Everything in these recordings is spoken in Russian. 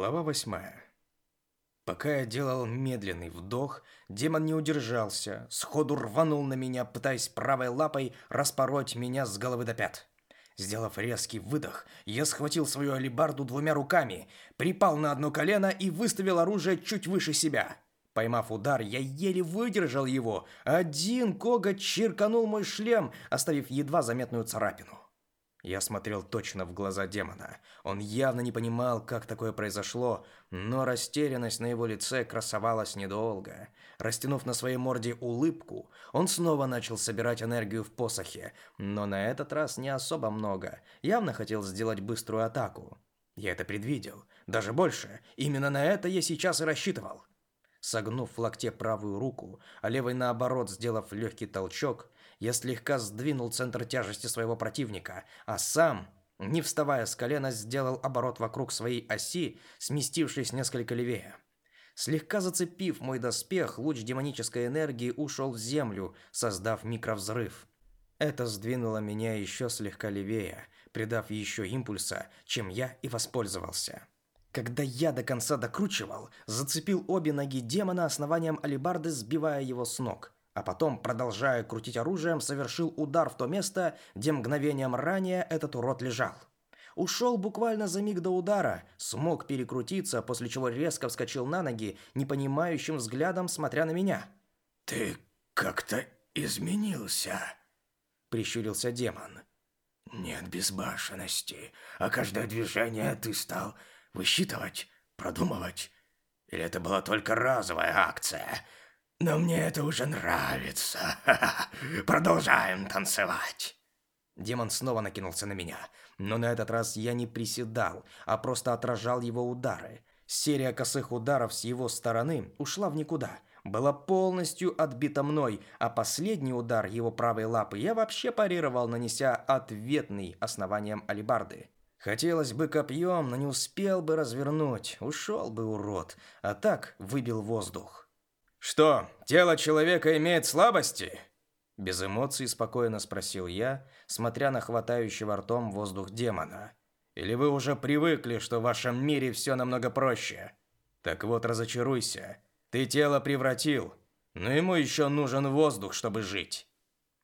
Глава восьмая. Пока я делал медленный вдох, демон не удержался, сходу рванул на меня, пытаясь правой лапой распороть меня с головы до пят. Сделав резкий выдох, я схватил свою алебарду двумя руками, припал на одно колено и выставил оружие чуть выше себя. Поймав удар, я еле выдержал его. Один коготь чирканул мой шлем, оставив едва заметную царапину. Я смотрел точно в глаза демона. Он явно не понимал, как такое произошло, но растерянность на его лице красовалась недолго. Растянув на своей морде улыбку, он снова начал собирать энергию в посохе, но на этот раз не особо много. Явно хотел сделать быструю атаку. Я это предвидел. Даже больше. Именно на это я сейчас и рассчитывал. Согнув в локте правую руку, а левой наоборот сделав легкий толчок, я слегка сдвинул центр тяжести своего противника, а сам, не вставая с колена, сделал оборот вокруг своей оси, сместившись несколько левее. Слегка зацепив мой доспех, луч демонической энергии ушел в землю, создав микровзрыв. Это сдвинуло меня еще слегка левее, придав еще импульса, чем я и воспользовался. Когда я до конца докручивал, зацепил обе ноги демона основанием алебарды, сбивая его с ног а потом, продолжая крутить оружием, совершил удар в то место, где мгновением ранее этот урод лежал. Ушел буквально за миг до удара, смог перекрутиться, после чего резко вскочил на ноги, непонимающим взглядом смотря на меня. «Ты как-то изменился», — прищурился демон. «Нет безбашенности, а каждое движение ты стал высчитывать, продумывать. Или это была только разовая акция?» Но мне это уже нравится. Продолжаем танцевать. Демон снова накинулся на меня, но на этот раз я не приседал, а просто отражал его удары. Серия косых ударов с его стороны ушла в никуда, была полностью отбита мной, а последний удар его правой лапы я вообще парировал, нанеся ответный основанием алибарды. Хотелось бы копьем, но не успел бы развернуть, ушел бы урод, а так выбил воздух. «Что, тело человека имеет слабости?» Без эмоций спокойно спросил я, смотря на хватающего ртом воздух демона. «Или вы уже привыкли, что в вашем мире все намного проще? Так вот, разочаруйся. Ты тело превратил, но ему еще нужен воздух, чтобы жить».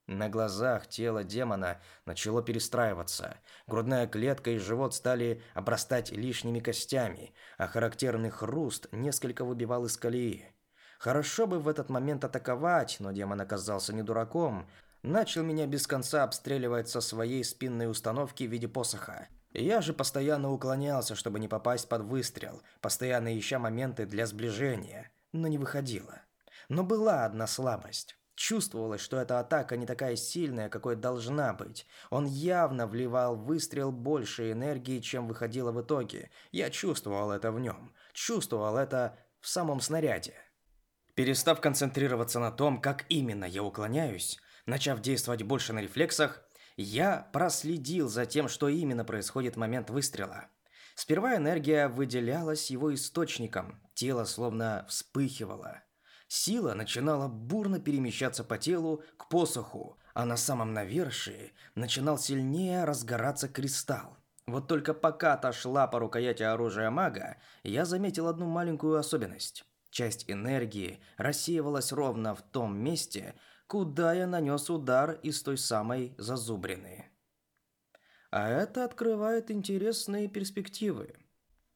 На глазах тело демона начало перестраиваться. Грудная клетка и живот стали обрастать лишними костями, а характерный хруст несколько выбивал из колеи. Хорошо бы в этот момент атаковать, но демон оказался не дураком. Начал меня без конца обстреливать со своей спинной установки в виде посоха. Я же постоянно уклонялся, чтобы не попасть под выстрел, постоянно ища моменты для сближения, но не выходило. Но была одна слабость. Чувствовалось, что эта атака не такая сильная, какой должна быть. Он явно вливал в выстрел больше энергии, чем выходило в итоге. Я чувствовал это в нем. Чувствовал это в самом снаряде. Перестав концентрироваться на том, как именно я уклоняюсь, начав действовать больше на рефлексах, я проследил за тем, что именно происходит в момент выстрела. Сперва энергия выделялась его источником, тело словно вспыхивало. Сила начинала бурно перемещаться по телу к посоху, а на самом навершии начинал сильнее разгораться кристалл. Вот только пока та шла по рукояти оружия мага, я заметил одну маленькую особенность. Часть энергии рассеивалась ровно в том месте, куда я нанес удар из той самой зазубрины. А это открывает интересные перспективы.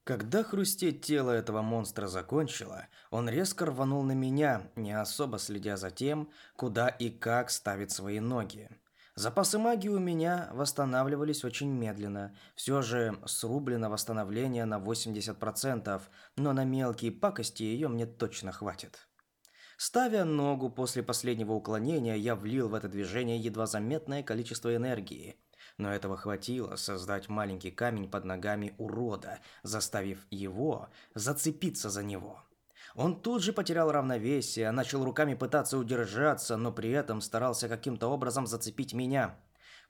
Когда хрустеть тело этого монстра закончило, он резко рванул на меня, не особо следя за тем, куда и как ставит свои ноги. Запасы магии у меня восстанавливались очень медленно. Все же срублено восстановление на 80%, но на мелкие пакости ее мне точно хватит. Ставя ногу после последнего уклонения, я влил в это движение едва заметное количество энергии. Но этого хватило создать маленький камень под ногами урода, заставив его зацепиться за него. Он тут же потерял равновесие, начал руками пытаться удержаться, но при этом старался каким-то образом зацепить меня.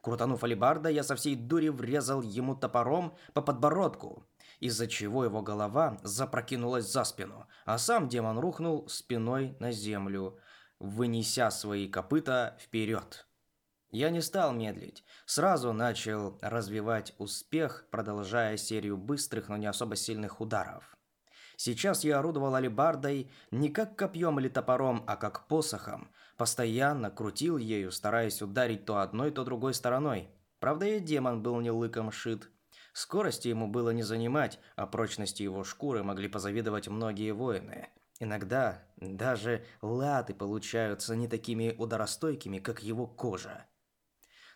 Крутанув алебарда, я со всей дури врезал ему топором по подбородку, из-за чего его голова запрокинулась за спину, а сам демон рухнул спиной на землю, вынеся свои копыта вперед. Я не стал медлить, сразу начал развивать успех, продолжая серию быстрых, но не особо сильных ударов. Сейчас я орудовал алебардой не как копьем или топором, а как посохом. Постоянно крутил ею, стараясь ударить то одной, то другой стороной. Правда, и демон был не лыком шит. Скорости ему было не занимать, а прочности его шкуры могли позавидовать многие воины. Иногда даже латы получаются не такими ударостойкими, как его кожа.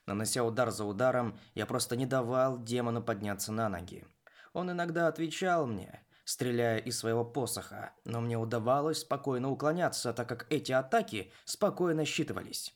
Нанося удар за ударом, я просто не давал демону подняться на ноги. Он иногда отвечал мне, стреляя из своего посоха, но мне удавалось спокойно уклоняться, так как эти атаки спокойно считывались.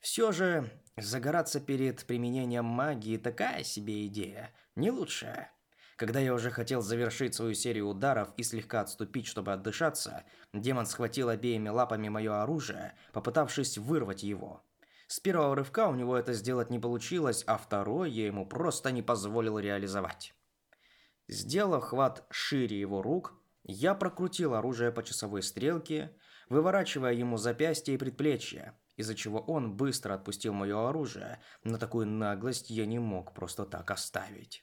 Все же загораться перед применением магии такая себе идея, не лучшая. Когда я уже хотел завершить свою серию ударов и слегка отступить, чтобы отдышаться, демон схватил обеими лапами мое оружие, попытавшись вырвать его. С первого рывка у него это сделать не получилось, а второй я ему просто не позволил реализовать. Сделав хват шире его рук, я прокрутил оружие по часовой стрелке, выворачивая ему запястье и предплечье, из-за чего он быстро отпустил мое оружие, но такую наглость я не мог просто так оставить.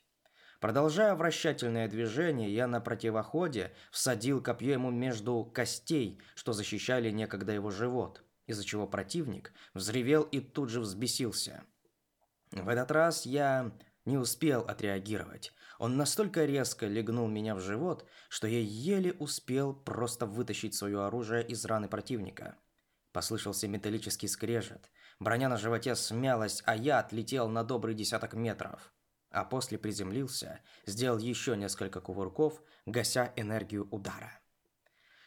Продолжая вращательное движение, я на противоходе всадил копье ему между костей, что защищали некогда его живот, из-за чего противник взревел и тут же взбесился. В этот раз я не успел отреагировать. Он настолько резко легнул меня в живот, что я еле успел просто вытащить свое оружие из раны противника. Послышался металлический скрежет. Броня на животе смялась, а я отлетел на добрый десяток метров а после приземлился, сделал еще несколько кувырков, гася энергию удара.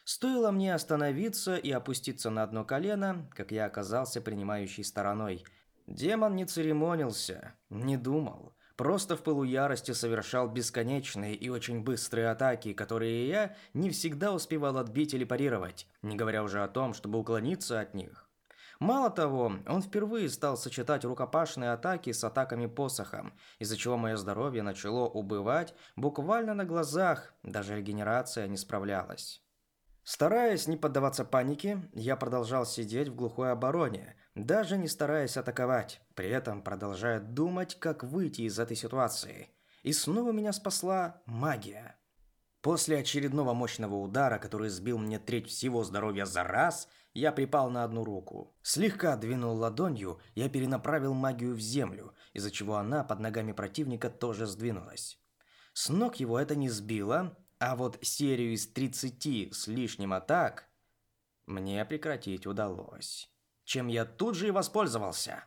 Стоило мне остановиться и опуститься на одно колено, как я оказался принимающей стороной. Демон не церемонился, не думал, просто в пылу ярости совершал бесконечные и очень быстрые атаки, которые я не всегда успевал отбить или парировать, не говоря уже о том, чтобы уклониться от них. Мало того, он впервые стал сочетать рукопашные атаки с атаками посохом, из-за чего мое здоровье начало убывать буквально на глазах, даже регенерация не справлялась. Стараясь не поддаваться панике, я продолжал сидеть в глухой обороне, даже не стараясь атаковать, при этом продолжая думать, как выйти из этой ситуации. И снова меня спасла магия. После очередного мощного удара, который сбил мне треть всего здоровья за раз – я припал на одну руку. Слегка двинул ладонью, я перенаправил магию в землю, из-за чего она под ногами противника тоже сдвинулась. С ног его это не сбило, а вот серию из 30 с лишним атак мне прекратить удалось. Чем я тут же и воспользовался.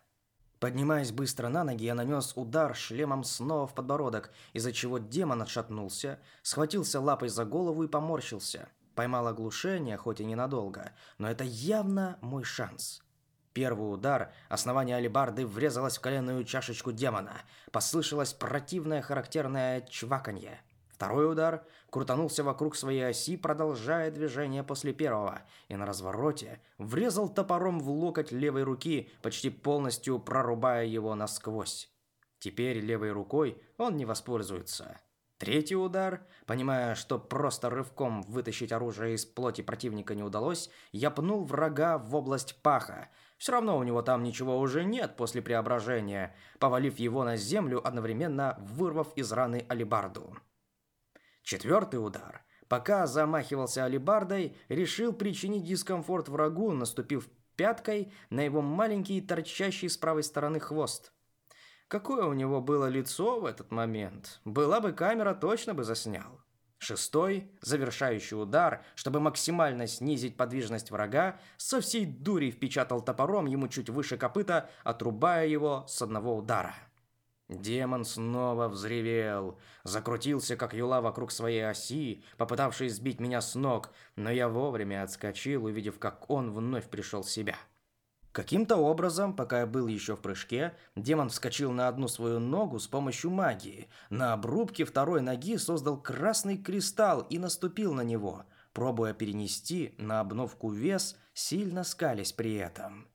Поднимаясь быстро на ноги, я нанес удар шлемом снова в подбородок, из-за чего демон отшатнулся, схватился лапой за голову и поморщился. Поймал оглушение, хоть и ненадолго, но это явно мой шанс. Первый удар, основание алебарды врезалось в коленную чашечку демона. Послышалось противное характерное чваканье. Второй удар крутанулся вокруг своей оси, продолжая движение после первого, и на развороте врезал топором в локоть левой руки, почти полностью прорубая его насквозь. Теперь левой рукой он не воспользуется. Третий удар, понимая, что просто рывком вытащить оружие из плоти противника не удалось, я пнул врага в область паха. Все равно у него там ничего уже нет после преображения, повалив его на землю, одновременно вырвав из раны алебарду. Четвертый удар. Пока замахивался алебардой, решил причинить дискомфорт врагу, наступив пяткой на его маленький торчащий с правой стороны хвост. Какое у него было лицо в этот момент? Была бы камера, точно бы заснял. Шестой, завершающий удар, чтобы максимально снизить подвижность врага, со всей дури впечатал топором ему чуть выше копыта, отрубая его с одного удара. Демон снова взревел, закрутился, как юла вокруг своей оси, попытавшись сбить меня с ног, но я вовремя отскочил, увидев, как он вновь пришел в себя. Каким-то образом, пока я был еще в прыжке, демон вскочил на одну свою ногу с помощью магии. На обрубке второй ноги создал красный кристалл и наступил на него, пробуя перенести на обновку вес, сильно скались при этом.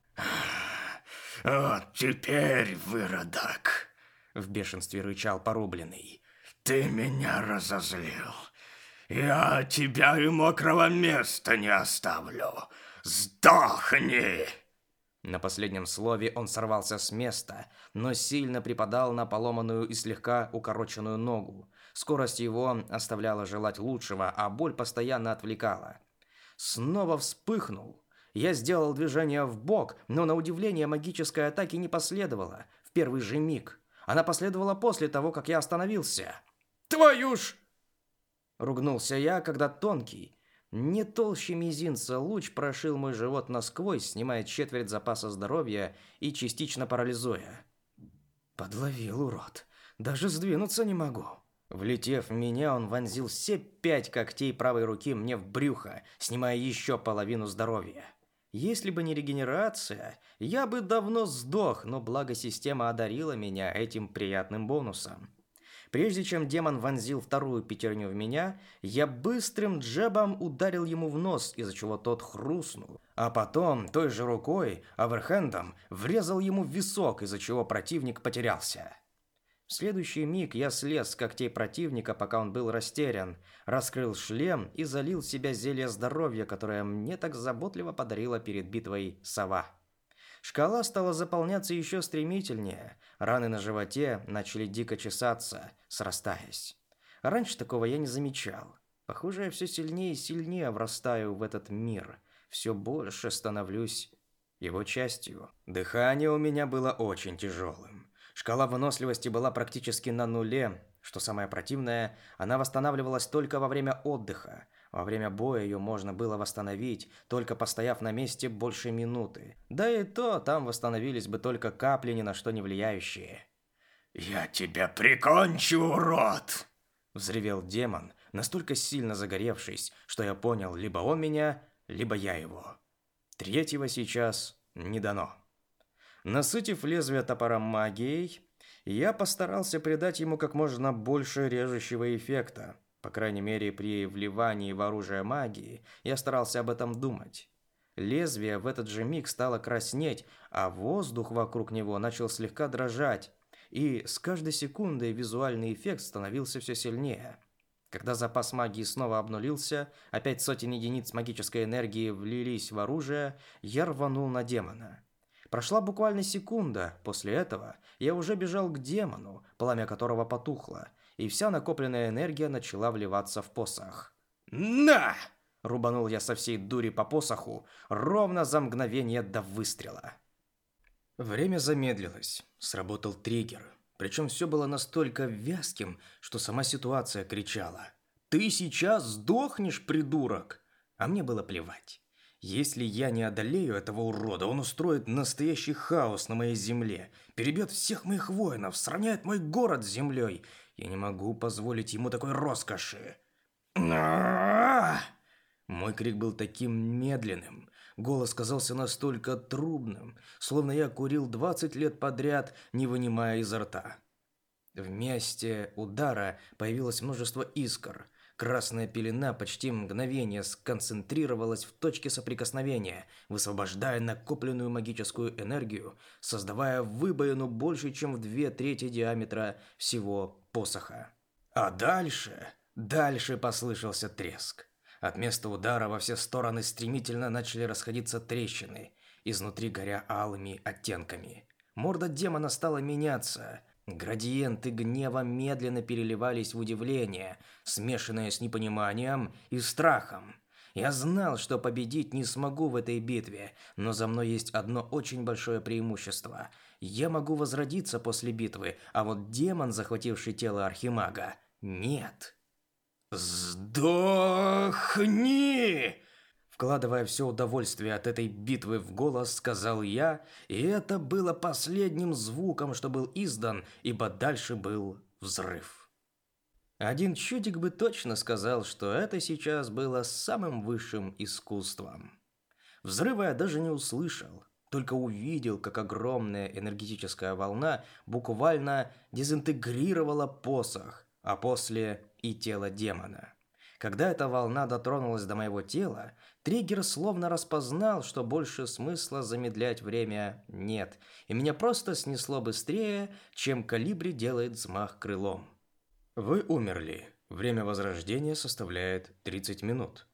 «Вот теперь, выродок!» — в бешенстве рычал порубленный. «Ты меня разозлил. Я тебя и мокрого места не оставлю. Сдохни!» На последнем слове он сорвался с места, но сильно припадал на поломанную и слегка укороченную ногу. Скорость его оставляла желать лучшего, а боль постоянно отвлекала. Снова вспыхнул. Я сделал движение в бок, но на удивление магической атаки не последовало в первый же миг. Она последовала после того, как я остановился. «Твою ж!» Ругнулся я, когда тонкий, не толще мизинца луч прошил мой живот насквозь, снимая четверть запаса здоровья и частично парализуя. Подловил урод. Даже сдвинуться не могу. Влетев в меня, он вонзил все пять когтей правой руки мне в брюхо, снимая еще половину здоровья. Если бы не регенерация, я бы давно сдох, но благо система одарила меня этим приятным бонусом. Прежде чем демон вонзил вторую пятерню в меня, я быстрым джебом ударил ему в нос, из-за чего тот хрустнул. А потом той же рукой, оверхендом, врезал ему в висок, из-за чего противник потерялся. В следующий миг я слез с когтей противника, пока он был растерян, раскрыл шлем и залил себя зелье здоровья, которое мне так заботливо подарила перед битвой сова. Шкала стала заполняться еще стремительнее. Раны на животе начали дико чесаться, срастаясь. Раньше такого я не замечал. Похоже, я все сильнее и сильнее врастаю в этот мир. Все больше становлюсь его частью. Дыхание у меня было очень тяжелым. Шкала выносливости была практически на нуле. Что самое противное, она восстанавливалась только во время отдыха. Во время боя ее можно было восстановить, только постояв на месте больше минуты. Да и то там восстановились бы только капли, ни на что не влияющие. «Я тебя прикончу, урод!» Взревел демон, настолько сильно загоревшись, что я понял, либо он меня, либо я его. Третьего сейчас не дано. Насытив лезвие топором магией, я постарался придать ему как можно больше режущего эффекта. По крайней мере, при вливании в оружие магии я старался об этом думать. Лезвие в этот же миг стало краснеть, а воздух вокруг него начал слегка дрожать, и с каждой секундой визуальный эффект становился все сильнее. Когда запас магии снова обнулился, опять сотни единиц магической энергии влились в оружие, я рванул на демона. Прошла буквально секунда, после этого я уже бежал к демону, пламя которого потухло, и вся накопленная энергия начала вливаться в посох. «На!» – рубанул я со всей дури по посоху, ровно за мгновение до выстрела. Время замедлилось, сработал триггер, причем все было настолько вязким, что сама ситуация кричала. «Ты сейчас сдохнешь, придурок!» А мне было плевать. Если я не одолею этого урода, он устроит настоящий хаос на моей земле, перебьет всех моих воинов, сравняет мой город с землей я не могу позволить ему такой роскоши. Мой крик был таким медленным, голос казался настолько трубным, словно я курил 20 лет подряд, не вынимая изо рта. В месте удара появилось множество искр. Красная пелена почти мгновение сконцентрировалась в точке соприкосновения, высвобождая накопленную магическую энергию, создавая выбоину больше, чем в две трети диаметра всего посоха. А дальше, дальше послышался треск. От места удара во все стороны стремительно начали расходиться трещины, изнутри горя алыми оттенками. Морда демона стала меняться. Градиенты гнева медленно переливались в удивление, смешанное с непониманием и страхом. Я знал, что победить не смогу в этой битве, но за мной есть одно очень большое преимущество. Я могу возродиться после битвы, а вот демон, захвативший тело архимага, нет. Сдохни! Вкладывая все удовольствие от этой битвы в голос, сказал я, и это было последним звуком, что был издан, ибо дальше был взрыв. Один чудик бы точно сказал, что это сейчас было самым высшим искусством. Взрыва я даже не услышал, только увидел, как огромная энергетическая волна буквально дезинтегрировала посох, а после и тело демона. Когда эта волна дотронулась до моего тела, триггер словно распознал, что больше смысла замедлять время нет, и меня просто снесло быстрее, чем калибри делает взмах крылом. Вы умерли. Время возрождения составляет 30 минут.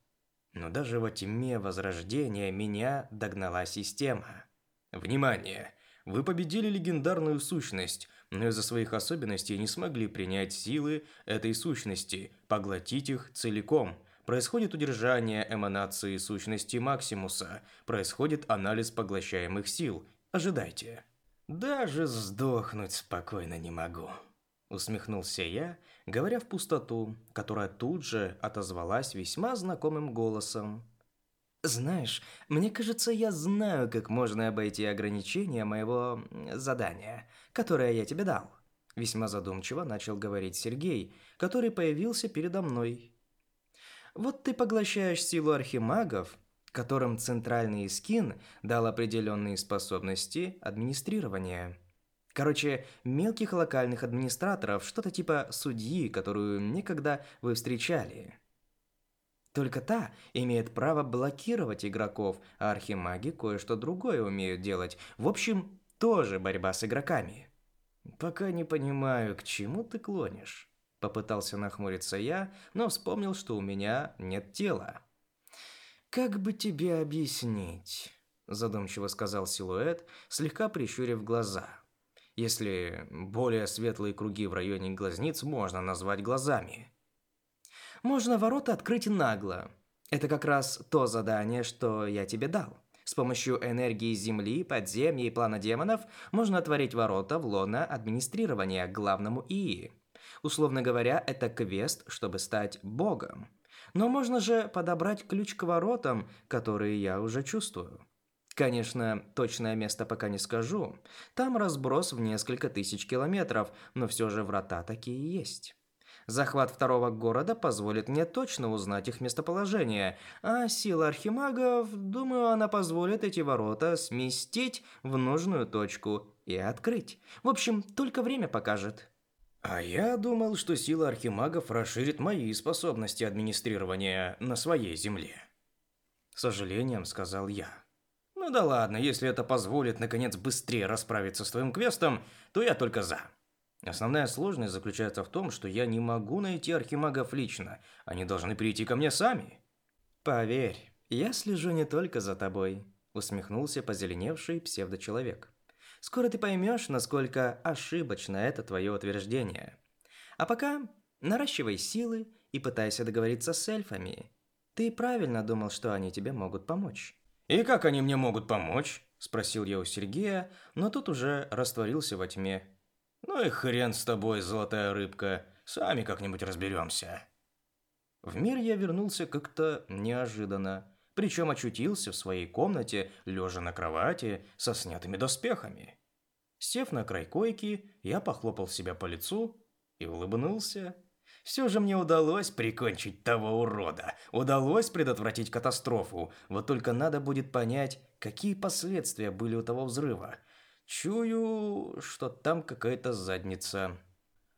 Но даже во тьме возрождения меня догнала система. Внимание! Вы победили легендарную сущность, но из-за своих особенностей не смогли принять силы этой сущности, поглотить их целиком. Происходит удержание эманации сущности Максимуса, происходит анализ поглощаемых сил. Ожидайте. Даже сдохнуть спокойно не могу. Усмехнулся я, говоря в пустоту, которая тут же отозвалась весьма знакомым голосом. Знаешь, мне кажется, я знаю, как можно обойти ограничения моего задания, которое я тебе дал. Весьма задумчиво начал говорить Сергей, который появился передо мной. Вот ты поглощаешь силу архимагов, которым центральный скин дал определенные способности администрирования. Короче, мелких локальных администраторов, что-то типа судьи, которую некогда вы встречали. Только та имеет право блокировать игроков, а архимаги кое-что другое умеют делать. В общем, тоже борьба с игроками. Пока не понимаю, к чему ты клонишь. Попытался нахмуриться я, но вспомнил, что у меня нет тела. Как бы тебе объяснить? Задумчиво сказал силуэт, слегка прищурив глаза. Если более светлые круги в районе глазниц можно назвать глазами можно ворота открыть нагло. Это как раз то задание, что я тебе дал. С помощью энергии Земли, подземья и плана демонов можно отворить ворота в лоно администрирования главному ИИ. Условно говоря, это квест, чтобы стать богом. Но можно же подобрать ключ к воротам, которые я уже чувствую. Конечно, точное место пока не скажу. Там разброс в несколько тысяч километров, но все же врата такие есть. Захват второго города позволит мне точно узнать их местоположение, а сила архимагов, думаю, она позволит эти ворота сместить в нужную точку и открыть. В общем, только время покажет. А я думал, что сила архимагов расширит мои способности администрирования на своей земле. С сожалением сказал я. Ну да ладно, если это позволит наконец быстрее расправиться с твоим квестом, то я только за. Основная сложность заключается в том, что я не могу найти архимагов лично. Они должны прийти ко мне сами. Поверь, я слежу не только за тобой, усмехнулся позеленевший псевдочеловек. Скоро ты поймешь, насколько ошибочно это твое утверждение. А пока наращивай силы и пытайся договориться с эльфами. Ты правильно думал, что они тебе могут помочь. И как они мне могут помочь? спросил я у Сергея, но тут уже растворился во тьме ну и хрен с тобой, золотая рыбка. Сами как-нибудь разберемся. В мир я вернулся как-то неожиданно. Причем очутился в своей комнате, лежа на кровати, со снятыми доспехами. Сев на край койки, я похлопал себя по лицу и улыбнулся. Все же мне удалось прикончить того урода. Удалось предотвратить катастрофу. Вот только надо будет понять, какие последствия были у того взрыва. Чую, что там какая-то задница.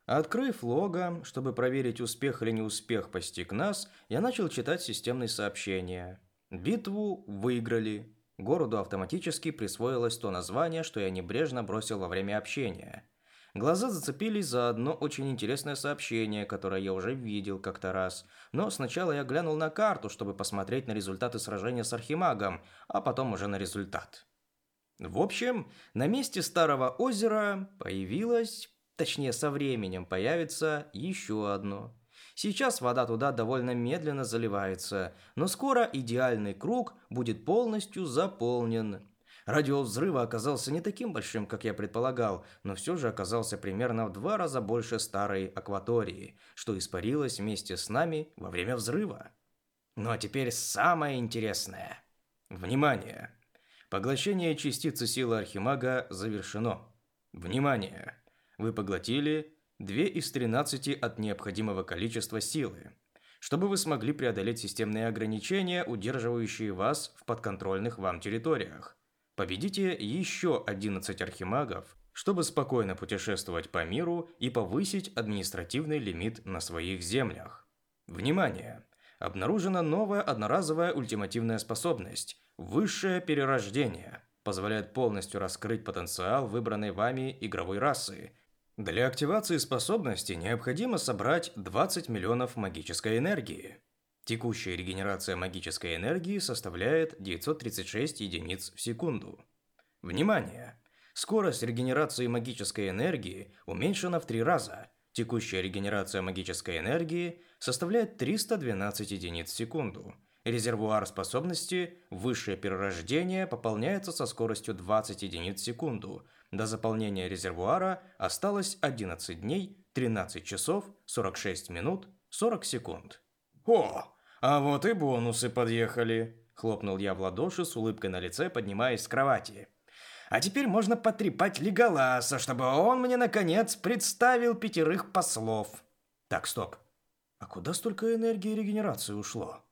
Открыв лого, чтобы проверить, успех или не успех постиг нас, я начал читать системные сообщения. Битву выиграли. Городу автоматически присвоилось то название, что я небрежно бросил во время общения. Глаза зацепились за одно очень интересное сообщение, которое я уже видел как-то раз. Но сначала я глянул на карту, чтобы посмотреть на результаты сражения с Архимагом, а потом уже на результат. В общем, на месте старого озера появилось, точнее со временем появится еще одно. Сейчас вода туда довольно медленно заливается, но скоро идеальный круг будет полностью заполнен. Радиус взрыва оказался не таким большим, как я предполагал, но все же оказался примерно в два раза больше старой акватории, что испарилось вместе с нами во время взрыва. Ну а теперь самое интересное. Внимание! Поглощение частицы силы Архимага завершено. Внимание! Вы поглотили 2 из 13 от необходимого количества силы. Чтобы вы смогли преодолеть системные ограничения, удерживающие вас в подконтрольных вам территориях. Победите еще 11 архимагов, чтобы спокойно путешествовать по миру и повысить административный лимит на своих землях. Внимание! Обнаружена новая одноразовая ультимативная способность Высшее перерождение позволяет полностью раскрыть потенциал выбранной вами игровой расы. Для активации способности необходимо собрать 20 миллионов магической энергии. Текущая регенерация магической энергии составляет 936 единиц в секунду. Внимание! Скорость регенерации магической энергии уменьшена в три раза. Текущая регенерация магической энергии составляет 312 единиц в секунду. Резервуар способности «Высшее перерождение» пополняется со скоростью 20 единиц в секунду. До заполнения резервуара осталось 11 дней, 13 часов, 46 минут, 40 секунд. «О, а вот и бонусы подъехали!» Хлопнул я в ладоши с улыбкой на лице, поднимаясь с кровати. А теперь можно потрепать Леголаса, чтобы он мне, наконец, представил пятерых послов. Так, стоп. А куда столько энергии регенерации ушло?